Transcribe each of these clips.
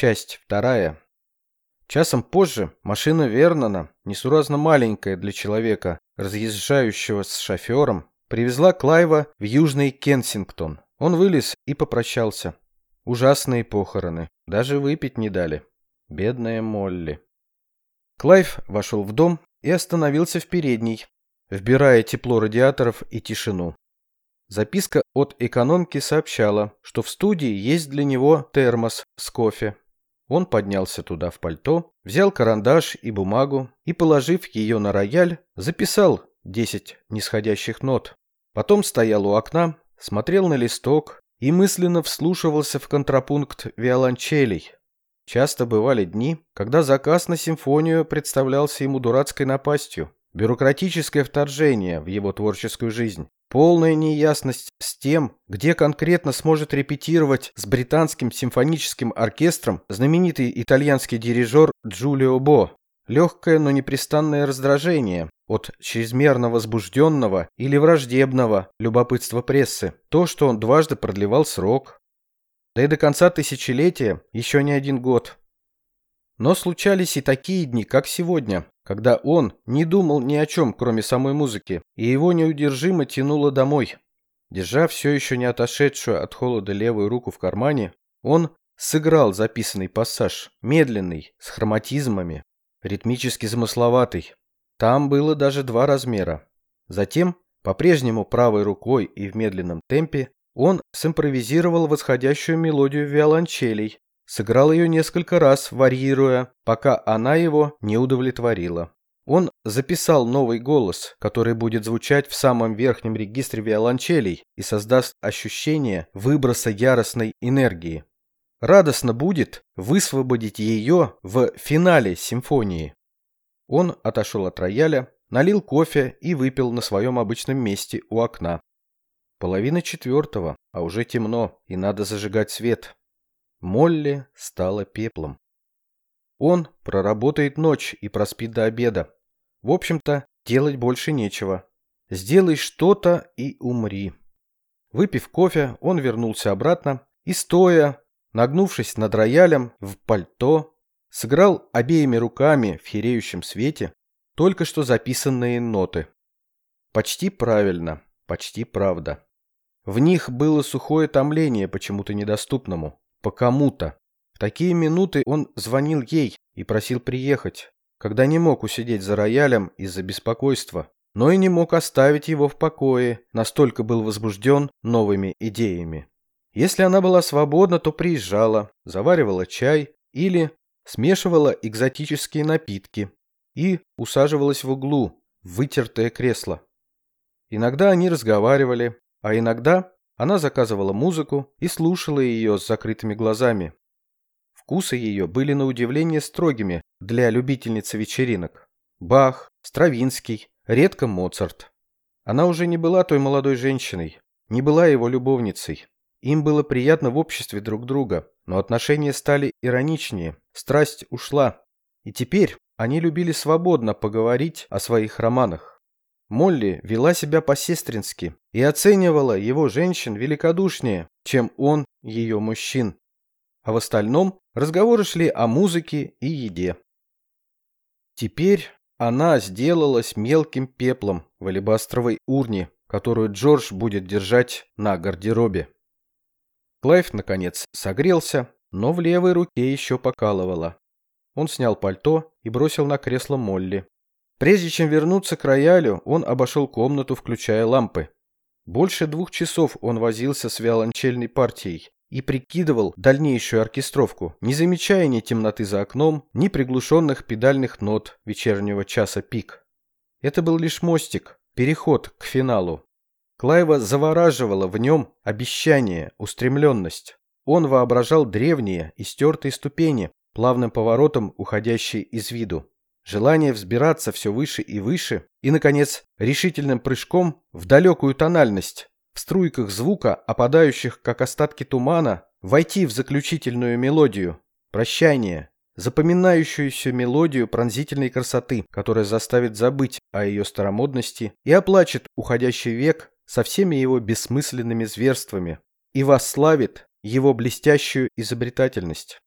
Часть вторая. Часом позже машина Вернона, несуразно маленькая для человека, разъезжающего с шофером, привезла Клайва в Южный Кенсингтон. Он вылез и попрощался. Ужасные похороны. Даже выпить не дали. Бедная Молли. Клайв вошел в дом и остановился в передней, вбирая тепло радиаторов и тишину. Записка от экономки сообщала, что в студии есть для него термос с кофе. Он поднялся туда в пальто, взял карандаш и бумагу и, положив ее на рояль, записал 10 нисходящих нот. Потом стоял у окна, смотрел на листок и мысленно вслушивался в контрапункт виолончелей. Часто бывали дни, когда заказ на симфонию представлялся ему дурацкой напастью, бюрократическое вторжение в его творческую жизнь. Полная неясность с тем, где конкретно сможет репетировать с британским симфоническим оркестром знаменитый итальянский дирижер Джулио Бо. Легкое, но непрестанное раздражение от чрезмерно возбужденного или враждебного любопытства прессы. То, что он дважды продлевал срок. Да и до конца тысячелетия еще не один год. Но случались и такие дни, как сегодня, когда он не думал ни о чем, кроме самой музыки, и его неудержимо тянуло домой. Держа все еще не отошедшую от холода левую руку в кармане, он сыграл записанный пассаж, медленный, с хроматизмами, ритмически замысловатый. Там было даже два размера. Затем, по-прежнему правой рукой и в медленном темпе, он симпровизировал восходящую мелодию виолончелей, Сыграл ее несколько раз, варьируя, пока она его не удовлетворила. Он записал новый голос, который будет звучать в самом верхнем регистре виолончелей и создаст ощущение выброса яростной энергии. Радостно будет высвободить ее в финале симфонии. Он отошел от рояля, налил кофе и выпил на своем обычном месте у окна. Половина четвертого, а уже темно, и надо зажигать свет. Молли стала пеплом. Он проработает ночь и проспит до обеда. В общем-то, делать больше нечего. Сделай что-то и умри. Выпив кофе, он вернулся обратно и, стоя, нагнувшись над роялем в пальто, сыграл обеими руками в хереющем свете только что записанные ноты. Почти правильно, почти правда. В них было сухое томление почему-то недоступному по кому-то. В такие минуты он звонил ей и просил приехать, когда не мог усидеть за роялем из-за беспокойства, но и не мог оставить его в покое, настолько был возбужден новыми идеями. Если она была свободна, то приезжала, заваривала чай или смешивала экзотические напитки и усаживалась в углу, в вытертое кресло. Иногда они разговаривали, а иногда она заказывала музыку и слушала ее с закрытыми глазами. Вкусы ее были на удивление строгими для любительницы вечеринок. Бах, Стравинский, редко Моцарт. Она уже не была той молодой женщиной, не была его любовницей. Им было приятно в обществе друг друга, но отношения стали ироничнее, страсть ушла. И теперь они любили свободно поговорить о своих романах. Молли вела себя по-сестрински и оценивала его женщин великодушнее, чем он ее мужчин. А в остальном разговоры шли о музыке и еде. Теперь она сделалась мелким пеплом в алебастровой урне, которую Джордж будет держать на гардеробе. Клайв, наконец, согрелся, но в левой руке еще покалывало. Он снял пальто и бросил на кресло Молли. Прежде чем вернуться к роялю, он обошел комнату, включая лампы. Больше двух часов он возился с виолончельной партией и прикидывал дальнейшую оркестровку, не замечая ни темноты за окном, ни приглушенных педальных нот вечернего часа пик. Это был лишь мостик, переход к финалу. Клайва завораживало в нем обещание, устремленность. Он воображал древние, истертые ступени, плавным поворотом уходящие из виду желание взбираться все выше и выше и, наконец, решительным прыжком в далекую тональность, в струйках звука, опадающих как остатки тумана, войти в заключительную мелодию, прощание, запоминающуюся мелодию пронзительной красоты, которая заставит забыть о ее старомодности и оплачет уходящий век со всеми его бессмысленными зверствами и восславит его блестящую изобретательность.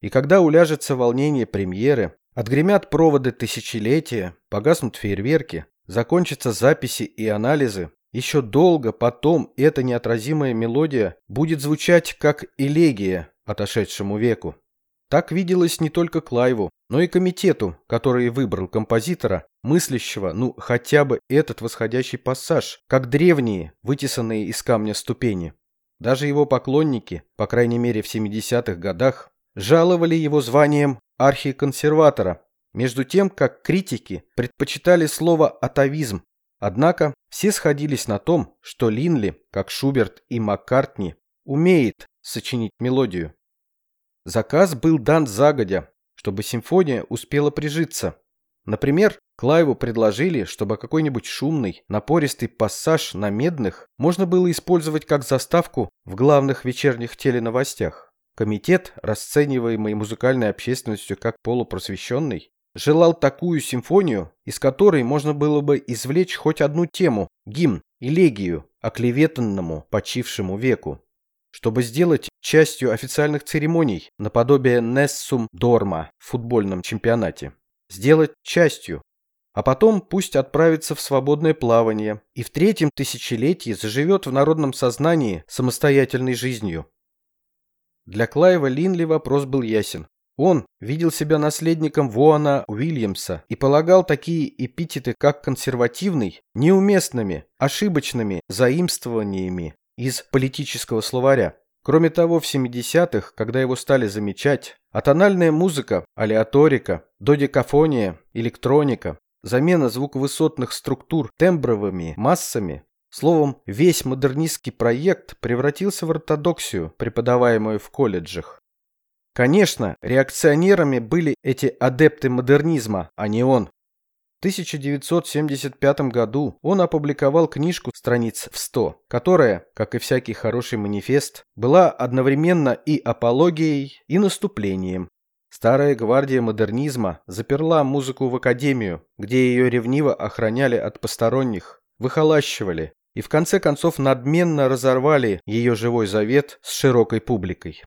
И когда уляжется волнение премьеры, отгремят проводы тысячелетия, погаснут фейерверки, закончатся записи и анализы, еще долго потом эта неотразимая мелодия будет звучать как элегия отошедшему веку. Так виделось не только Клайву, но и комитету, который выбрал композитора, мыслящего, ну, хотя бы этот восходящий пассаж, как древние, вытесанные из камня ступени. Даже его поклонники, по крайней мере в 70-х годах, жаловали его званием архиконсерватора, между тем, как критики предпочитали слово «атовизм». Однако все сходились на том, что Линли, как Шуберт и Маккартни, умеет сочинить мелодию. Заказ был дан загодя, чтобы симфония успела прижиться. Например, Клайву предложили, чтобы какой-нибудь шумный, напористый пассаж на медных можно было использовать как заставку в главных вечерних теленовостях. Комитет, расцениваемый музыкальной общественностью как полупросвещенный, желал такую симфонию, из которой можно было бы извлечь хоть одну тему, гимн, элегию, оклеветанному почившему веку чтобы сделать частью официальных церемоний, наподобие Нессум Дорма в футбольном чемпионате. Сделать частью. А потом пусть отправится в свободное плавание и в третьем тысячелетии заживет в народном сознании самостоятельной жизнью. Для Клайва Линли вопрос был ясен. Он видел себя наследником Воана Уильямса и полагал такие эпитеты, как консервативный, неуместными, ошибочными заимствованиями из политического словаря. Кроме того, в 70-х, когда его стали замечать, атональная музыка, алиаторика, додекафония, электроника, замена звуковысотных структур тембровыми массами, словом, весь модернистский проект превратился в ортодоксию, преподаваемую в колледжах. Конечно, реакционерами были эти адепты модернизма, а не он. 1975 году он опубликовал книжку страниц в 100, которая, как и всякий хороший манифест, была одновременно и апологией, и наступлением. Старая гвардия модернизма заперла музыку в академию, где ее ревниво охраняли от посторонних, выхолащивали и в конце концов надменно разорвали ее живой завет с широкой публикой.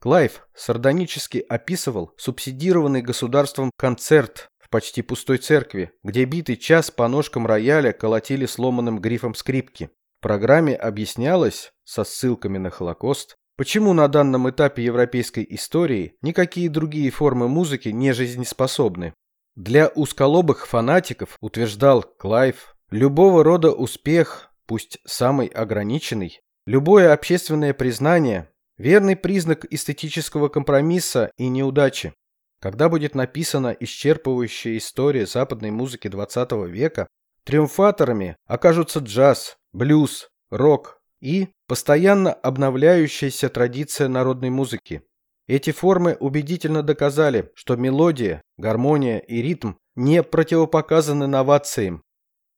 Клайв сардонически описывал субсидированный государством концерт почти пустой церкви, где битый час по ножкам рояля колотили сломанным грифом скрипки. В программе объяснялось, со ссылками на Холокост, почему на данном этапе европейской истории никакие другие формы музыки не жизнеспособны. Для узколобых фанатиков, утверждал Клайв, любого рода успех, пусть самый ограниченный, любое общественное признание – верный признак эстетического компромисса и неудачи. Когда будет написана исчерпывающая история западной музыки XX века, триумфаторами окажутся джаз, блюз, рок и постоянно обновляющаяся традиция народной музыки. Эти формы убедительно доказали, что мелодия, гармония и ритм не противопоказаны новациям.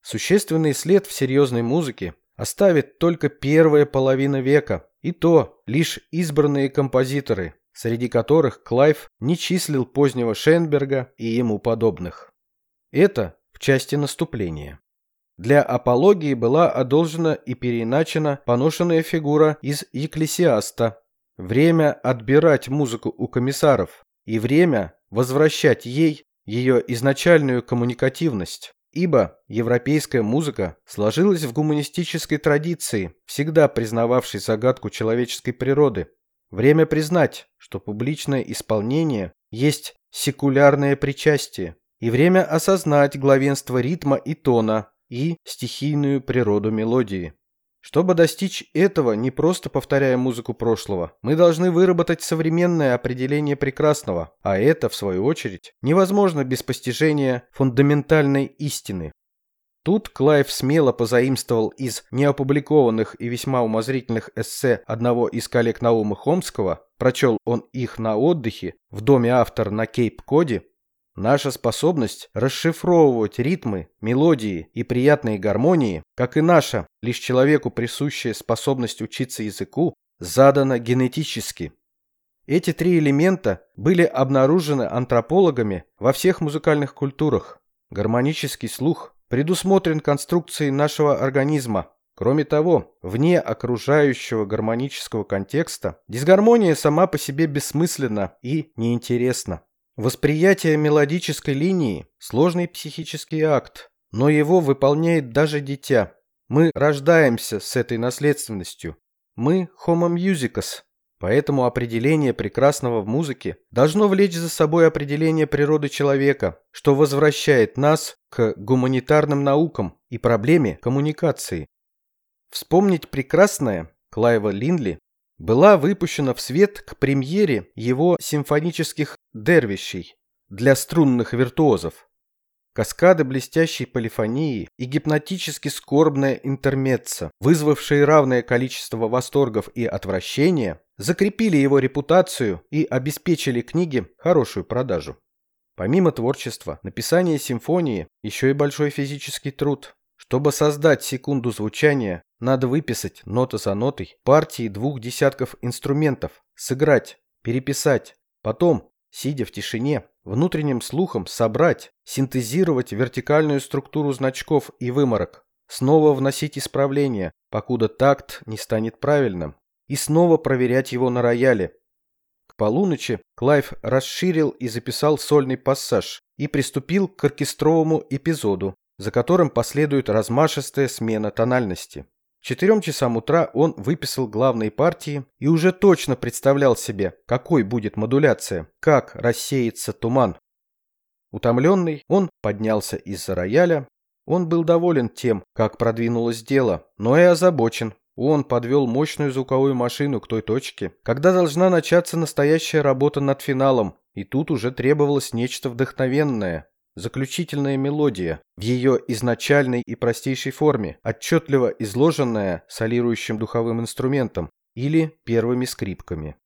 Существенный след в серьезной музыке оставит только первая половина века, и то лишь избранные композиторы, среди которых Клайв не числил позднего Шенберга и ему подобных. Это в части наступления. Для апологии была одолжена и переиначена поношенная фигура из Екклесиаста. Время отбирать музыку у комиссаров и время возвращать ей ее изначальную коммуникативность. Ибо европейская музыка сложилась в гуманистической традиции, всегда признававшей загадку человеческой природы, Время признать, что публичное исполнение есть секулярное причастие, и время осознать главенство ритма и тона и стихийную природу мелодии. Чтобы достичь этого, не просто повторяя музыку прошлого, мы должны выработать современное определение прекрасного, а это, в свою очередь, невозможно без постижения фундаментальной истины. Тут Клайв смело позаимствовал из неопубликованных и весьма умозрительных эссе одного из коллег Наума Хомского, прочел он их на отдыхе в доме автора на Кейп-Коде, Наша способность расшифровывать ритмы, мелодии и приятные гармонии, как и наша, лишь человеку присущая способность учиться языку, задана генетически. Эти три элемента были обнаружены антропологами во всех музыкальных культурах. Гармонический слух, предусмотрен конструкцией нашего организма, Кроме того, вне окружающего гармонического контекста, дисгармония сама по себе бессмысленна и неинтересна. Восприятие мелодической линии – сложный психический акт, но его выполняет даже дитя. Мы рождаемся с этой наследственностью. Мы – homo musicus, Поэтому определение прекрасного в музыке должно влечь за собой определение природы человека, что возвращает нас к гуманитарным наукам и проблеме коммуникации. Вспомнить прекрасное Клайва Линли была выпущена в свет к премьере его симфонических дервищей для струнных виртуозов. Каскады блестящей полифонии и гипнотически скорбная интермеца, вызвавшие равное количество восторгов и отвращения, закрепили его репутацию и обеспечили книге хорошую продажу. Помимо творчества, написание симфонии еще и большой физический труд. Чтобы создать секунду звучания, надо выписать нота за нотой партии двух десятков инструментов, сыграть, переписать, потом, сидя в тишине, внутренним слухом собрать, синтезировать вертикальную структуру значков и выморок, снова вносить исправления, покуда такт не станет правильным, и снова проверять его на рояле. К полуночи Клайв расширил и записал сольный пассаж и приступил к оркестровому эпизоду, за которым последует размашистая смена тональности. Четырем часам утра он выписал главные партии и уже точно представлял себе, какой будет модуляция, как рассеется туман. Утомленный, он поднялся из-за рояля. Он был доволен тем, как продвинулось дело, но и озабочен, он подвел мощную звуковую машину к той точке, когда должна начаться настоящая работа над финалом, и тут уже требовалось нечто вдохновенное. Заключительная мелодия, в ее изначальной и простейшей форме, отчетливо изложенная солирующим духовым инструментом или первыми скрипками.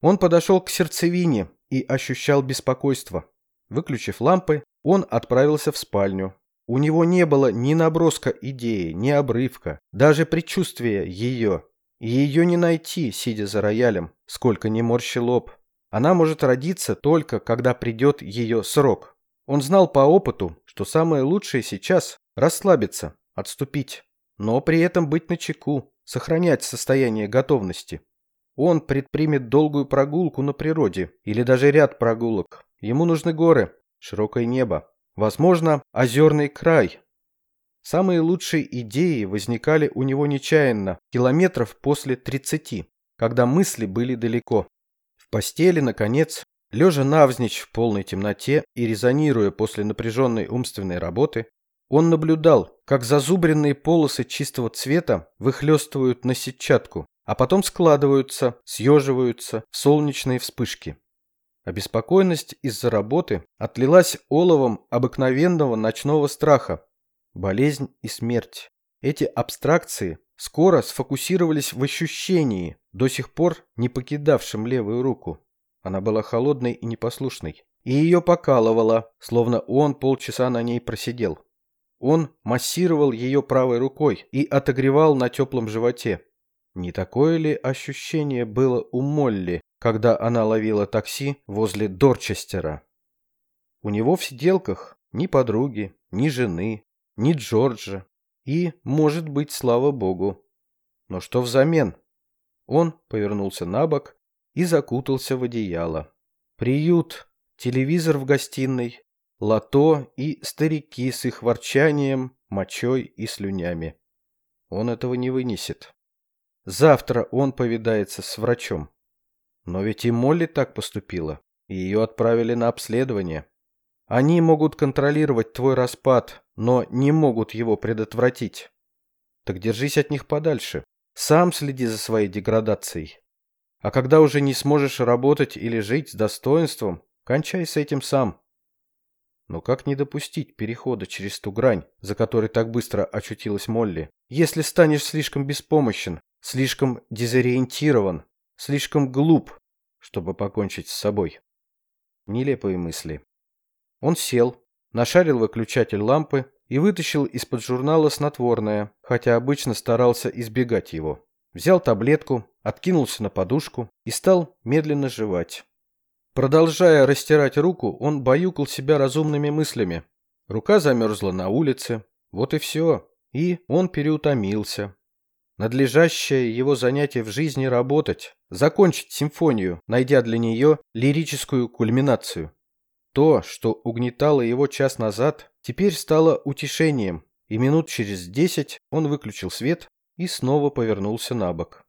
Он подошел к сердцевине и ощущал беспокойство. Выключив лампы, он отправился в спальню, у него не было ни наброска идеи, ни обрывка, даже предчувствия ее. Ее не найти, сидя за роялем, сколько ни морщи лоб. Она может родиться только, когда придет ее срок. Он знал по опыту, что самое лучшее сейчас – расслабиться, отступить, но при этом быть начеку, сохранять состояние готовности. Он предпримет долгую прогулку на природе или даже ряд прогулок. Ему нужны горы, широкое небо, Возможно, озерный край. Самые лучшие идеи возникали у него нечаянно, километров после 30, когда мысли были далеко. В постели, наконец, лежа навзничь в полной темноте и резонируя после напряженной умственной работы, он наблюдал, как зазубренные полосы чистого цвета выхлестывают на сетчатку, а потом складываются, съеживаются в солнечные вспышки. Обеспокоенность из-за работы отлилась оловом обыкновенного ночного страха. Болезнь и смерть. Эти абстракции скоро сфокусировались в ощущении, до сих пор не покидавшем левую руку. Она была холодной и непослушной. И ее покалывало, словно он полчаса на ней просидел. Он массировал ее правой рукой и отогревал на теплом животе. Не такое ли ощущение было у Молли, когда она ловила такси возле Дорчестера. У него в сиделках ни подруги, ни жены, ни Джорджа и, может быть, слава богу. Но что взамен? Он повернулся на бок и закутался в одеяло. Приют, телевизор в гостиной, лото и старики с их ворчанием, мочой и слюнями. Он этого не вынесет. Завтра он повидается с врачом. Но ведь и Молли так поступила, и ее отправили на обследование. Они могут контролировать твой распад, но не могут его предотвратить. Так держись от них подальше. Сам следи за своей деградацией. А когда уже не сможешь работать или жить с достоинством, кончай с этим сам. Но как не допустить перехода через ту грань, за которой так быстро очутилась Молли, если станешь слишком беспомощен, слишком дезориентирован, слишком глуп, чтобы покончить с собой. Нелепые мысли. Он сел, нашарил выключатель лампы и вытащил из-под журнала снотворное, хотя обычно старался избегать его. Взял таблетку, откинулся на подушку и стал медленно жевать. Продолжая растирать руку, он баюкал себя разумными мыслями. Рука замерзла на улице, вот и все. И он переутомился. Надлежащее его занятие в жизни работать, закончить симфонию, найдя для нее лирическую кульминацию. То, что угнетало его час назад, теперь стало утешением, и минут через десять он выключил свет и снова повернулся на бок.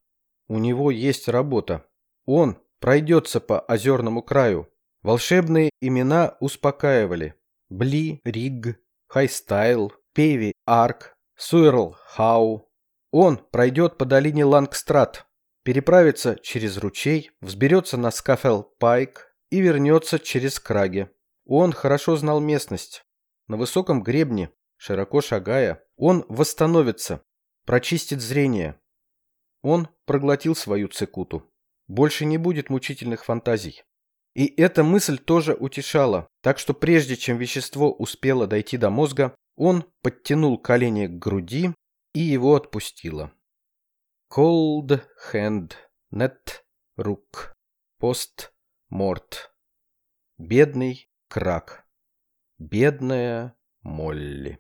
У него есть работа. Он пройдется по озерному краю. Волшебные имена успокаивали. Бли, Риг, Хай-Стайл, Певи-Арк, Суэрл-Хау. Он пройдет по долине Лангстрат, переправится через ручей, взберется на Скафел Пайк и вернется через Краги. Он хорошо знал местность. На высоком гребне, широко шагая, он восстановится, прочистит зрение. Он проглотил свою цикуту. Больше не будет мучительных фантазий. И эта мысль тоже утешала, так что прежде чем вещество успело дойти до мозга, он подтянул колени к груди и его отпустило. Cold hand, net, рук, пост, морт. Бедный крак. Бедная Молли.